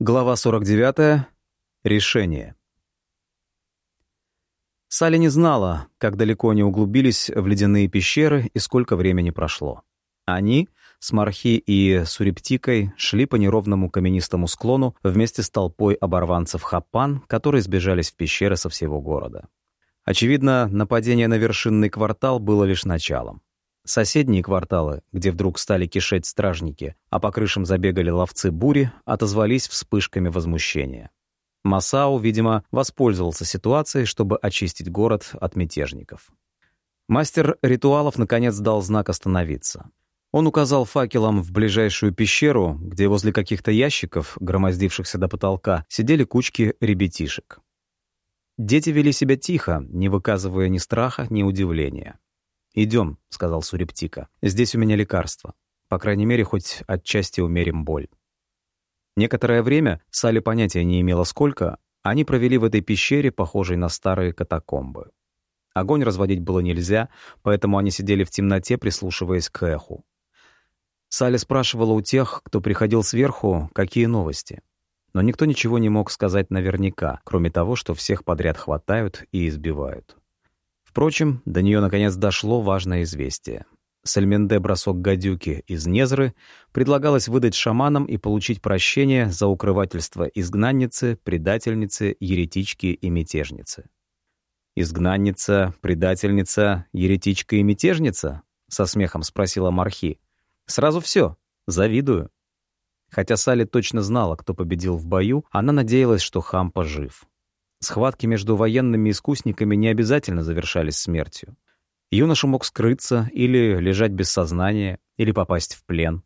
Глава 49. Решение. Салли не знала, как далеко они углубились в ледяные пещеры и сколько времени прошло. Они с Мархи и Сурептикой шли по неровному каменистому склону вместе с толпой оборванцев Хапан, которые сбежались в пещеры со всего города. Очевидно, нападение на вершинный квартал было лишь началом. Соседние кварталы, где вдруг стали кишеть стражники, а по крышам забегали ловцы бури, отозвались вспышками возмущения. Масау, видимо, воспользовался ситуацией, чтобы очистить город от мятежников. Мастер ритуалов наконец дал знак остановиться. Он указал факелом в ближайшую пещеру, где возле каких-то ящиков, громоздившихся до потолка, сидели кучки ребятишек. Дети вели себя тихо, не выказывая ни страха, ни удивления. «Идем», — сказал Сурептика. «Здесь у меня лекарство. По крайней мере, хоть отчасти умерим боль». Некоторое время, Салли понятия не имела сколько, они провели в этой пещере, похожей на старые катакомбы. Огонь разводить было нельзя, поэтому они сидели в темноте, прислушиваясь к эху. Салли спрашивала у тех, кто приходил сверху, какие новости. Но никто ничего не мог сказать наверняка, кроме того, что всех подряд хватают и избивают. Впрочем, до нее наконец дошло важное известие. Сальменде бросок гадюки из Незры предлагалось выдать шаманам и получить прощение за укрывательство изгнанницы, предательницы, еретички и мятежницы. «Изгнанница, предательница, еретичка и мятежница?» — со смехом спросила Мархи. «Сразу все. Завидую». Хотя Салли точно знала, кто победил в бою, она надеялась, что Хампа жив. Схватки между военными искусниками не обязательно завершались смертью. Юноша мог скрыться или лежать без сознания, или попасть в плен.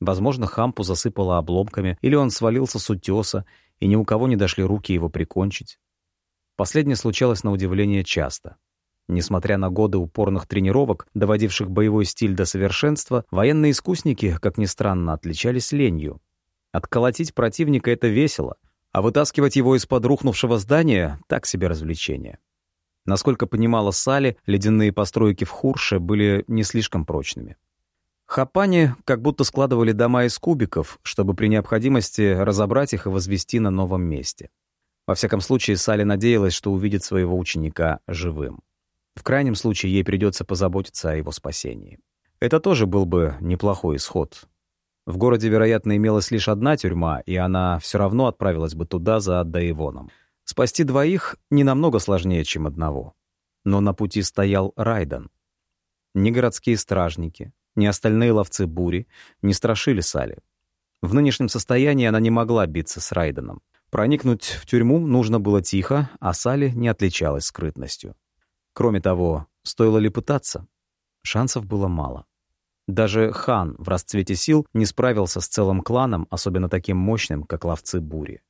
Возможно, Хампу засыпало обломками, или он свалился с утеса, и ни у кого не дошли руки его прикончить. Последнее случалось на удивление часто. Несмотря на годы упорных тренировок, доводивших боевой стиль до совершенства, военные искусники, как ни странно, отличались ленью. Отколотить противника — это весело, а вытаскивать его из-под рухнувшего здания — так себе развлечение. Насколько понимала Сали, ледяные постройки в Хурше были не слишком прочными. Хапани как будто складывали дома из кубиков, чтобы при необходимости разобрать их и возвести на новом месте. Во всяком случае, Сали надеялась, что увидит своего ученика живым. В крайнем случае, ей придется позаботиться о его спасении. Это тоже был бы неплохой исход, в городе, вероятно, имелась лишь одна тюрьма, и она все равно отправилась бы туда за Даевоном. Спасти двоих не намного сложнее, чем одного. Но на пути стоял Райден. Ни городские стражники, ни остальные ловцы бури не страшили Сали. В нынешнем состоянии она не могла биться с Райденом. Проникнуть в тюрьму нужно было тихо, а Сали не отличалась скрытностью. Кроме того, стоило ли пытаться? Шансов было мало. Даже хан в расцвете сил не справился с целым кланом, особенно таким мощным, как ловцы бури.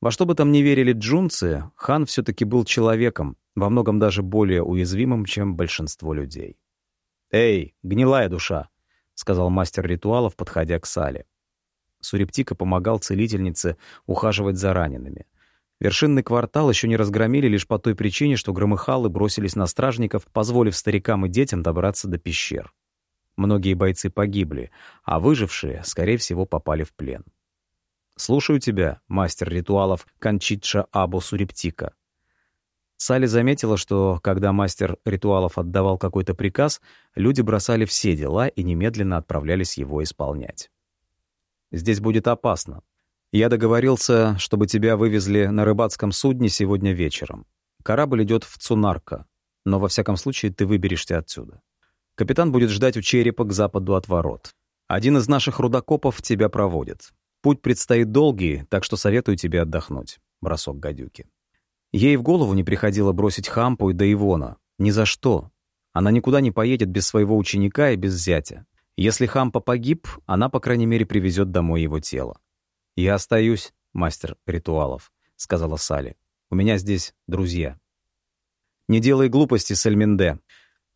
Во что бы там ни верили джунцы, хан все-таки был человеком, во многом даже более уязвимым, чем большинство людей. «Эй, гнилая душа!» — сказал мастер ритуалов, подходя к сале. Сурептика помогал целительнице ухаживать за ранеными. Вершинный квартал еще не разгромили лишь по той причине, что громыхалы бросились на стражников, позволив старикам и детям добраться до пещер. Многие бойцы погибли, а выжившие, скорее всего, попали в плен. «Слушаю тебя, мастер ритуалов Кончитша Абу Сурептика». Салли заметила, что, когда мастер ритуалов отдавал какой-то приказ, люди бросали все дела и немедленно отправлялись его исполнять. «Здесь будет опасно. Я договорился, чтобы тебя вывезли на рыбацком судне сегодня вечером. Корабль идет в Цунарка, но во всяком случае ты выберешься отсюда. Капитан будет ждать у черепа к западу от ворот. Один из наших рудокопов тебя проводит. Путь предстоит долгий, так что советую тебе отдохнуть. Бросок гадюки. Ей в голову не приходило бросить Хампу и Даивона. Ни за что. Она никуда не поедет без своего ученика и без зятя. Если Хампа погиб, она, по крайней мере, привезет домой его тело. «Я остаюсь, мастер ритуалов», — сказала Сали. «У меня здесь друзья». «Не делай глупости, Сальминде.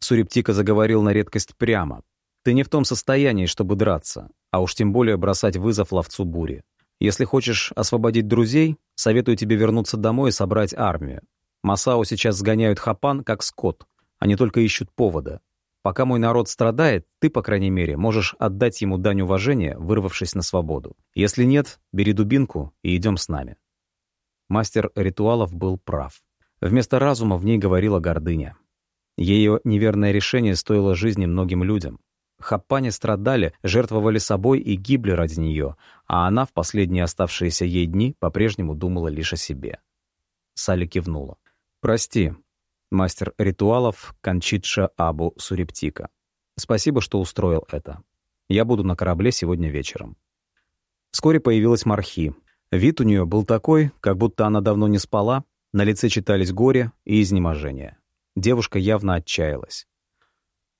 Сурептика заговорил на редкость прямо. «Ты не в том состоянии, чтобы драться, а уж тем более бросать вызов ловцу бури. Если хочешь освободить друзей, советую тебе вернуться домой и собрать армию. Масао сейчас сгоняют хапан, как скот. Они только ищут повода. Пока мой народ страдает, ты, по крайней мере, можешь отдать ему дань уважения, вырвавшись на свободу. Если нет, бери дубинку и идем с нами». Мастер ритуалов был прав. Вместо разума в ней говорила гордыня. Ее неверное решение стоило жизни многим людям. Хаппане страдали, жертвовали собой и гибли ради нее, а она в последние оставшиеся ей дни по-прежнему думала лишь о себе. Салли кивнула. «Прости, мастер ритуалов Кончитша Абу Сурептика. Спасибо, что устроил это. Я буду на корабле сегодня вечером». Вскоре появилась Мархи. Вид у нее был такой, как будто она давно не спала, на лице читались горе и изнеможение. Девушка явно отчаялась.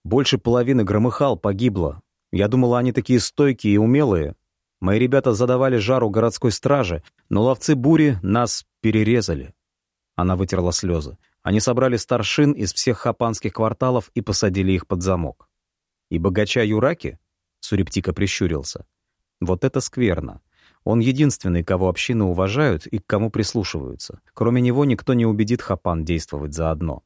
Больше половины громыхал погибло. Я думала, они такие стойкие и умелые. Мои ребята задавали жару городской страже, но ловцы бури нас перерезали. Она вытерла слезы. Они собрали старшин из всех хапанских кварталов и посадили их под замок. «И богача Юраки?» — Сурептика прищурился. «Вот это скверно. Он единственный, кого общины уважают и к кому прислушиваются. Кроме него никто не убедит Хапан действовать заодно.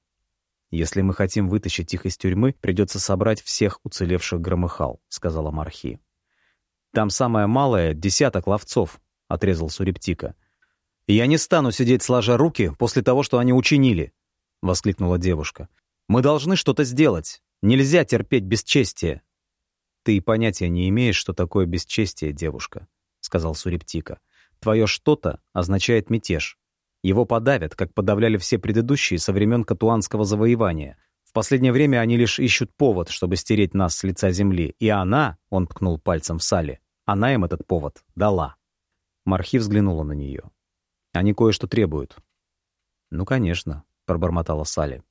Если мы хотим вытащить их из тюрьмы, придется собрать всех уцелевших громыхал», — сказала Мархи. «Там самое малое — десяток ловцов», — отрезал Сурептика. «Я не стану сидеть сложа руки после того, что они учинили», — воскликнула девушка. «Мы должны что-то сделать. Нельзя терпеть бесчестие». «Ты и понятия не имеешь, что такое бесчестие, девушка», — сказал Сурептика. «Твое «что-то» означает мятеж. Его подавят, как подавляли все предыдущие со времен Катуанского завоевания. В последнее время они лишь ищут повод, чтобы стереть нас с лица земли. И она, — он ткнул пальцем в сале, — она им этот повод дала. Мархи взглянула на нее. Они кое-что требуют». «Ну, конечно», — пробормотала Салли.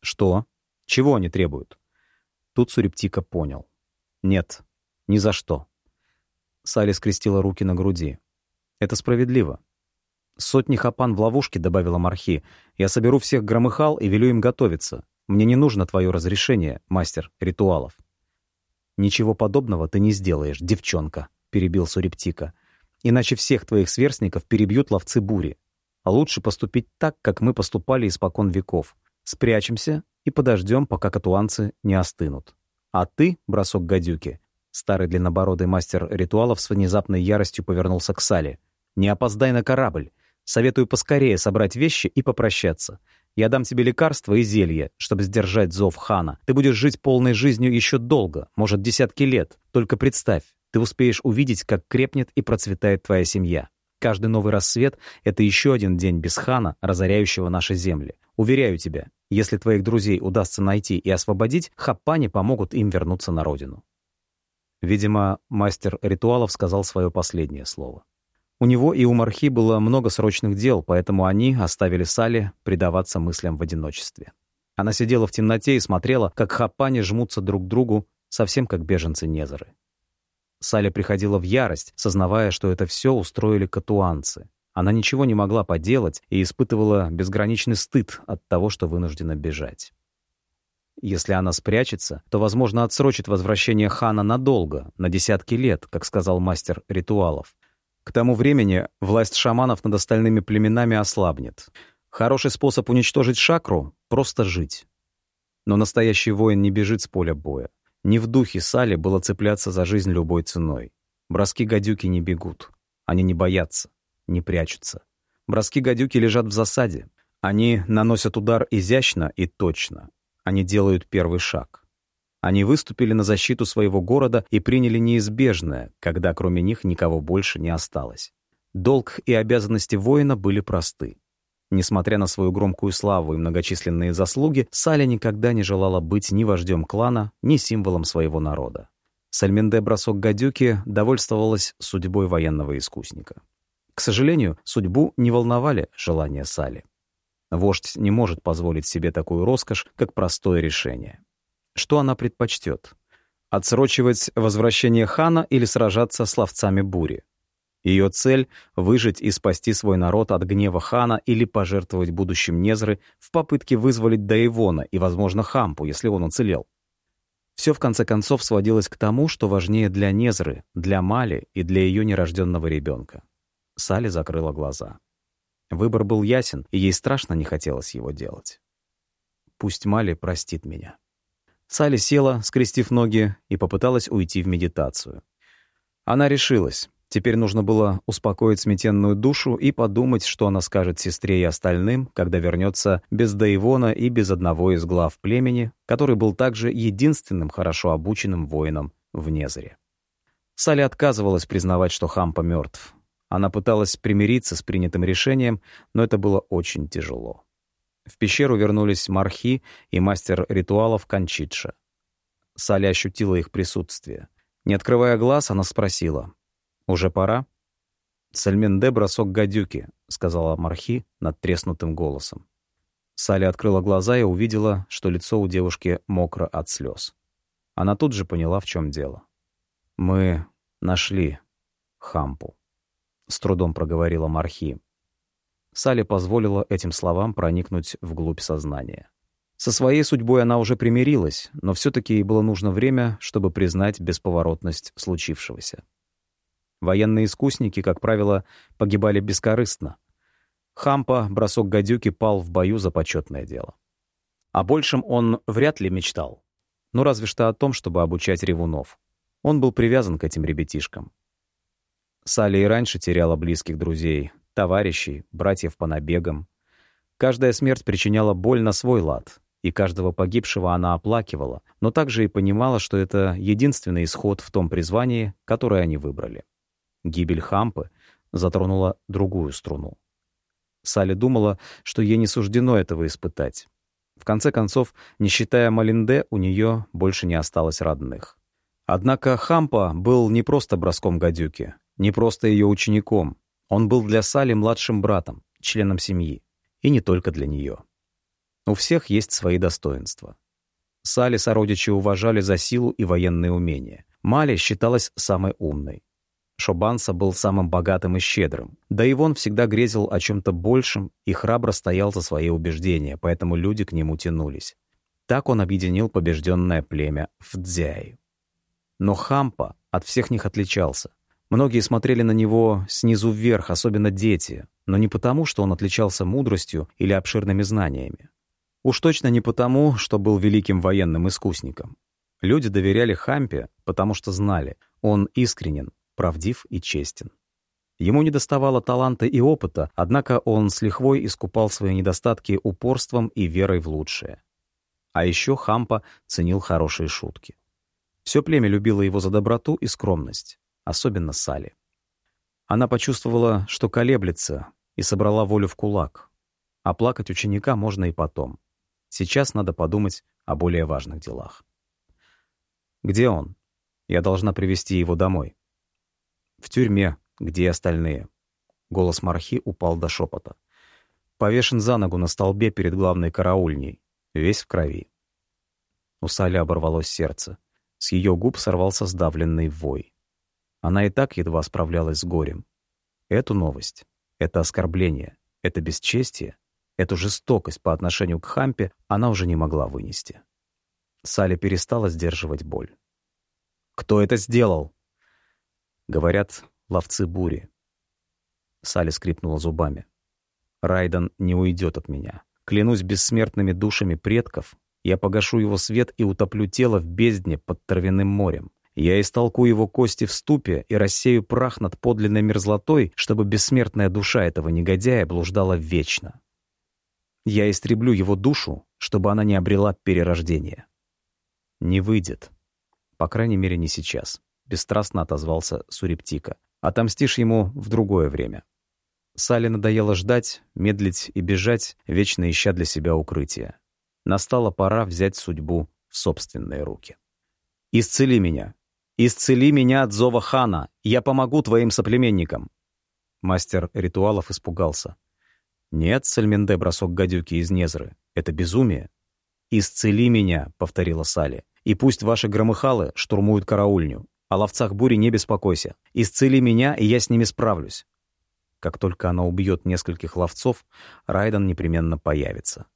«Что? Чего они требуют?» Тут Сурептика понял. «Нет, ни за что». Салли скрестила руки на груди. «Это справедливо. Сотни хапан в ловушке», — добавила Мархи. «Я соберу всех громыхал и велю им готовиться. Мне не нужно твое разрешение, мастер ритуалов». «Ничего подобного ты не сделаешь, девчонка», — перебил Сурептика. Иначе всех твоих сверстников перебьют ловцы бури. А лучше поступить так, как мы поступали испокон веков. Спрячемся и подождем, пока катуанцы не остынут. А ты, бросок гадюки, старый длиннобородый мастер ритуалов с внезапной яростью повернулся к Сале. Не опоздай на корабль. Советую поскорее собрать вещи и попрощаться. Я дам тебе лекарства и зелье, чтобы сдержать зов хана. Ты будешь жить полной жизнью еще долго, может, десятки лет. Только представь, ты успеешь увидеть, как крепнет и процветает твоя семья. Каждый новый рассвет — это еще один день без хана, разоряющего наши земли. Уверяю тебя, если твоих друзей удастся найти и освободить, хаппани помогут им вернуться на родину». Видимо, мастер ритуалов сказал свое последнее слово. У него и у Мархи было много срочных дел, поэтому они оставили Сали предаваться мыслям в одиночестве. Она сидела в темноте и смотрела, как хапани жмутся друг к другу, совсем как беженцы-незеры. Саля приходила в ярость, сознавая, что это все устроили катуанцы. Она ничего не могла поделать и испытывала безграничный стыд от того, что вынуждена бежать. Если она спрячется, то, возможно, отсрочит возвращение хана надолго, на десятки лет, как сказал мастер ритуалов. К тому времени власть шаманов над остальными племенами ослабнет. Хороший способ уничтожить шакру — просто жить. Но настоящий воин не бежит с поля боя. Не в духе Сали было цепляться за жизнь любой ценой. Броски-гадюки не бегут. Они не боятся, не прячутся. Броски-гадюки лежат в засаде. Они наносят удар изящно и точно. Они делают первый шаг. Они выступили на защиту своего города и приняли неизбежное, когда кроме них никого больше не осталось. Долг и обязанности воина были просты. Несмотря на свою громкую славу и многочисленные заслуги, Саля никогда не желала быть ни вождем клана, ни символом своего народа. Сальменде бросок гадюки довольствовалась судьбой военного искусника. К сожалению, судьбу не волновали желания Сали. Вождь не может позволить себе такую роскошь, как простое решение. Что она предпочтет? Отсрочивать возвращение хана или сражаться с ловцами бури? Ее цель — выжить и спасти свой народ от гнева хана или пожертвовать будущим Незры в попытке вызволить Даивона и, возможно, Хампу, если он уцелел. Все в конце концов сводилось к тому, что важнее для Незры, для Мали и для ее нерожденного ребенка. Сали закрыла глаза. Выбор был ясен, и ей страшно не хотелось его делать. «Пусть Мали простит меня». Салли села, скрестив ноги, и попыталась уйти в медитацию. Она решилась. Теперь нужно было успокоить сметенную душу и подумать, что она скажет сестре и остальным, когда вернется без Даивона и без одного из глав племени, который был также единственным хорошо обученным воином в Незере. Салли отказывалась признавать, что Хампа мертв. Она пыталась примириться с принятым решением, но это было очень тяжело. В пещеру вернулись Мархи и мастер ритуалов Кончитша. Салли ощутила их присутствие. Не открывая глаз, она спросила, «Уже пора?» «Сальменде бросок гадюки», — сказала Мархи над треснутым голосом. Салли открыла глаза и увидела, что лицо у девушки мокро от слез. Она тут же поняла, в чем дело. «Мы нашли Хампу», — с трудом проговорила Мархи. Салли позволила этим словам проникнуть вглубь сознания. Со своей судьбой она уже примирилась, но все таки ей было нужно время, чтобы признать бесповоротность случившегося. Военные искусники, как правило, погибали бескорыстно. Хампа, бросок гадюки, пал в бою за почетное дело. О большем он вряд ли мечтал. Ну, разве что о том, чтобы обучать ревунов. Он был привязан к этим ребятишкам. Салли и раньше теряла близких друзей, товарищей, братьев по набегам. Каждая смерть причиняла боль на свой лад, и каждого погибшего она оплакивала, но также и понимала, что это единственный исход в том призвании, которое они выбрали. Гибель Хампы затронула другую струну. Салли думала, что ей не суждено этого испытать. В конце концов, не считая Малинде, у нее больше не осталось родных. Однако Хампа был не просто броском гадюки, не просто ее учеником. Он был для Салли младшим братом, членом семьи. И не только для нее. У всех есть свои достоинства. Салли сородичи уважали за силу и военные умения. Мали считалась самой умной. Шобанса был самым богатым и щедрым. Да Ивон всегда грезил о чем-то большем и храбро стоял за свои убеждения, поэтому люди к нему тянулись. Так он объединил побежденное племя в Дзяи. Но Хампа от всех них отличался. Многие смотрели на него снизу вверх, особенно дети, но не потому, что он отличался мудростью или обширными знаниями. Уж точно не потому, что был великим военным искусником. Люди доверяли Хампе, потому что знали, он искренен, правдив и честен. Ему недоставало таланта и опыта, однако он с лихвой искупал свои недостатки упорством и верой в лучшее. А еще Хампа ценил хорошие шутки. Все племя любило его за доброту и скромность, особенно Сали. Она почувствовала, что колеблется, и собрала волю в кулак. А плакать ученика можно и потом. Сейчас надо подумать о более важных делах. «Где он? Я должна привести его домой». В тюрьме, где остальные. Голос Мархи упал до шепота. Повешен за ногу на столбе перед главной караульней, весь в крови. У Сали оборвалось сердце. С ее губ сорвался сдавленный вой. Она и так едва справлялась с горем. Эту новость, это оскорбление, это бесчестие, эту жестокость по отношению к Хампе она уже не могла вынести. Салли перестала сдерживать боль. «Кто это сделал?» Говорят, ловцы бури. Салли скрипнула зубами. Райден не уйдет от меня. Клянусь бессмертными душами предков, я погашу его свет и утоплю тело в бездне под травяным морем. Я истолку его кости в ступе и рассею прах над подлинной мерзлотой, чтобы бессмертная душа этого негодяя блуждала вечно. Я истреблю его душу, чтобы она не обрела перерождение. Не выйдет. По крайней мере, не сейчас бесстрастно отозвался Сурептика. «Отомстишь ему в другое время». Сале надоело ждать, медлить и бежать, вечно ища для себя укрытие. Настала пора взять судьбу в собственные руки. «Исцели меня! Исцели меня от зова хана! Я помогу твоим соплеменникам!» Мастер ритуалов испугался. «Нет, Сальменде, бросок гадюки из Незры. Это безумие». «Исцели меня», — повторила Сали, «и пусть ваши громыхалы штурмуют караульню. О ловцах бури не беспокойся. Исцели меня, и я с ними справлюсь. Как только она убьет нескольких ловцов, Райден непременно появится.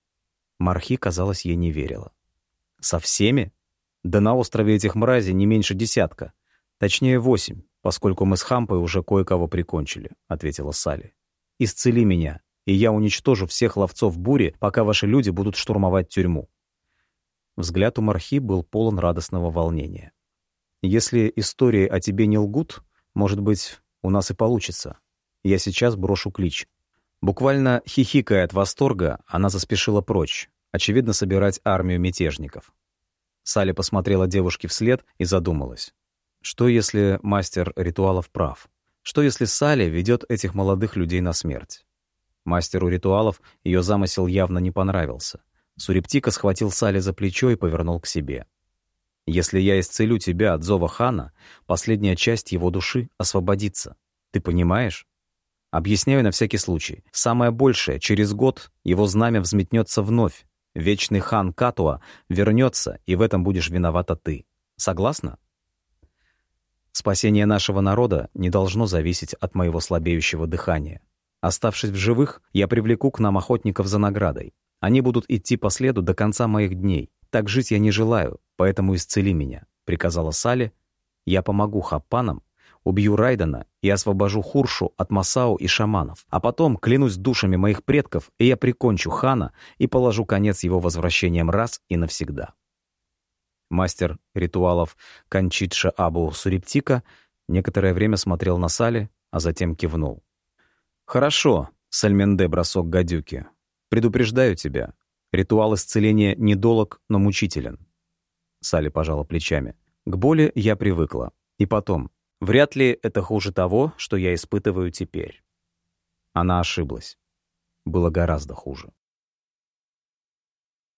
Мархи, казалось, ей не верила. «Со всеми? Да на острове этих мразей не меньше десятка. Точнее, восемь, поскольку мы с Хампой уже кое-кого прикончили», — ответила Салли. «Исцели меня, и я уничтожу всех ловцов бури, пока ваши люди будут штурмовать тюрьму». Взгляд у Мархи был полон радостного волнения. «Если истории о тебе не лгут, может быть, у нас и получится. Я сейчас брошу клич». Буквально хихикая от восторга, она заспешила прочь, очевидно, собирать армию мятежников. Салли посмотрела девушке вслед и задумалась. Что если мастер ритуалов прав? Что если Салли ведет этих молодых людей на смерть? Мастеру ритуалов ее замысел явно не понравился. Сурептика схватил Салли за плечо и повернул к себе. «Если я исцелю тебя от зова хана, последняя часть его души освободится. Ты понимаешь?» Объясняю на всякий случай. Самое большее, через год его знамя взметнется вновь. Вечный хан Катуа вернется, и в этом будешь виновата ты. Согласна? Спасение нашего народа не должно зависеть от моего слабеющего дыхания. Оставшись в живых, я привлеку к нам охотников за наградой. Они будут идти по следу до конца моих дней. Так жить я не желаю, поэтому исцели меня», — приказала Сали. «Я помогу хаппанам, убью Райдена и освобожу Хуршу от Масау и шаманов. А потом клянусь душами моих предков, и я прикончу хана и положу конец его возвращением раз и навсегда» мастер ритуалов Кончитша Абу Суриптика, некоторое время смотрел на Сали, а затем кивнул. «Хорошо, Сальменде бросок гадюки. Предупреждаю тебя. Ритуал исцеления недолог, но мучителен». Сали пожала плечами. «К боли я привыкла. И потом, вряд ли это хуже того, что я испытываю теперь». Она ошиблась. Было гораздо хуже.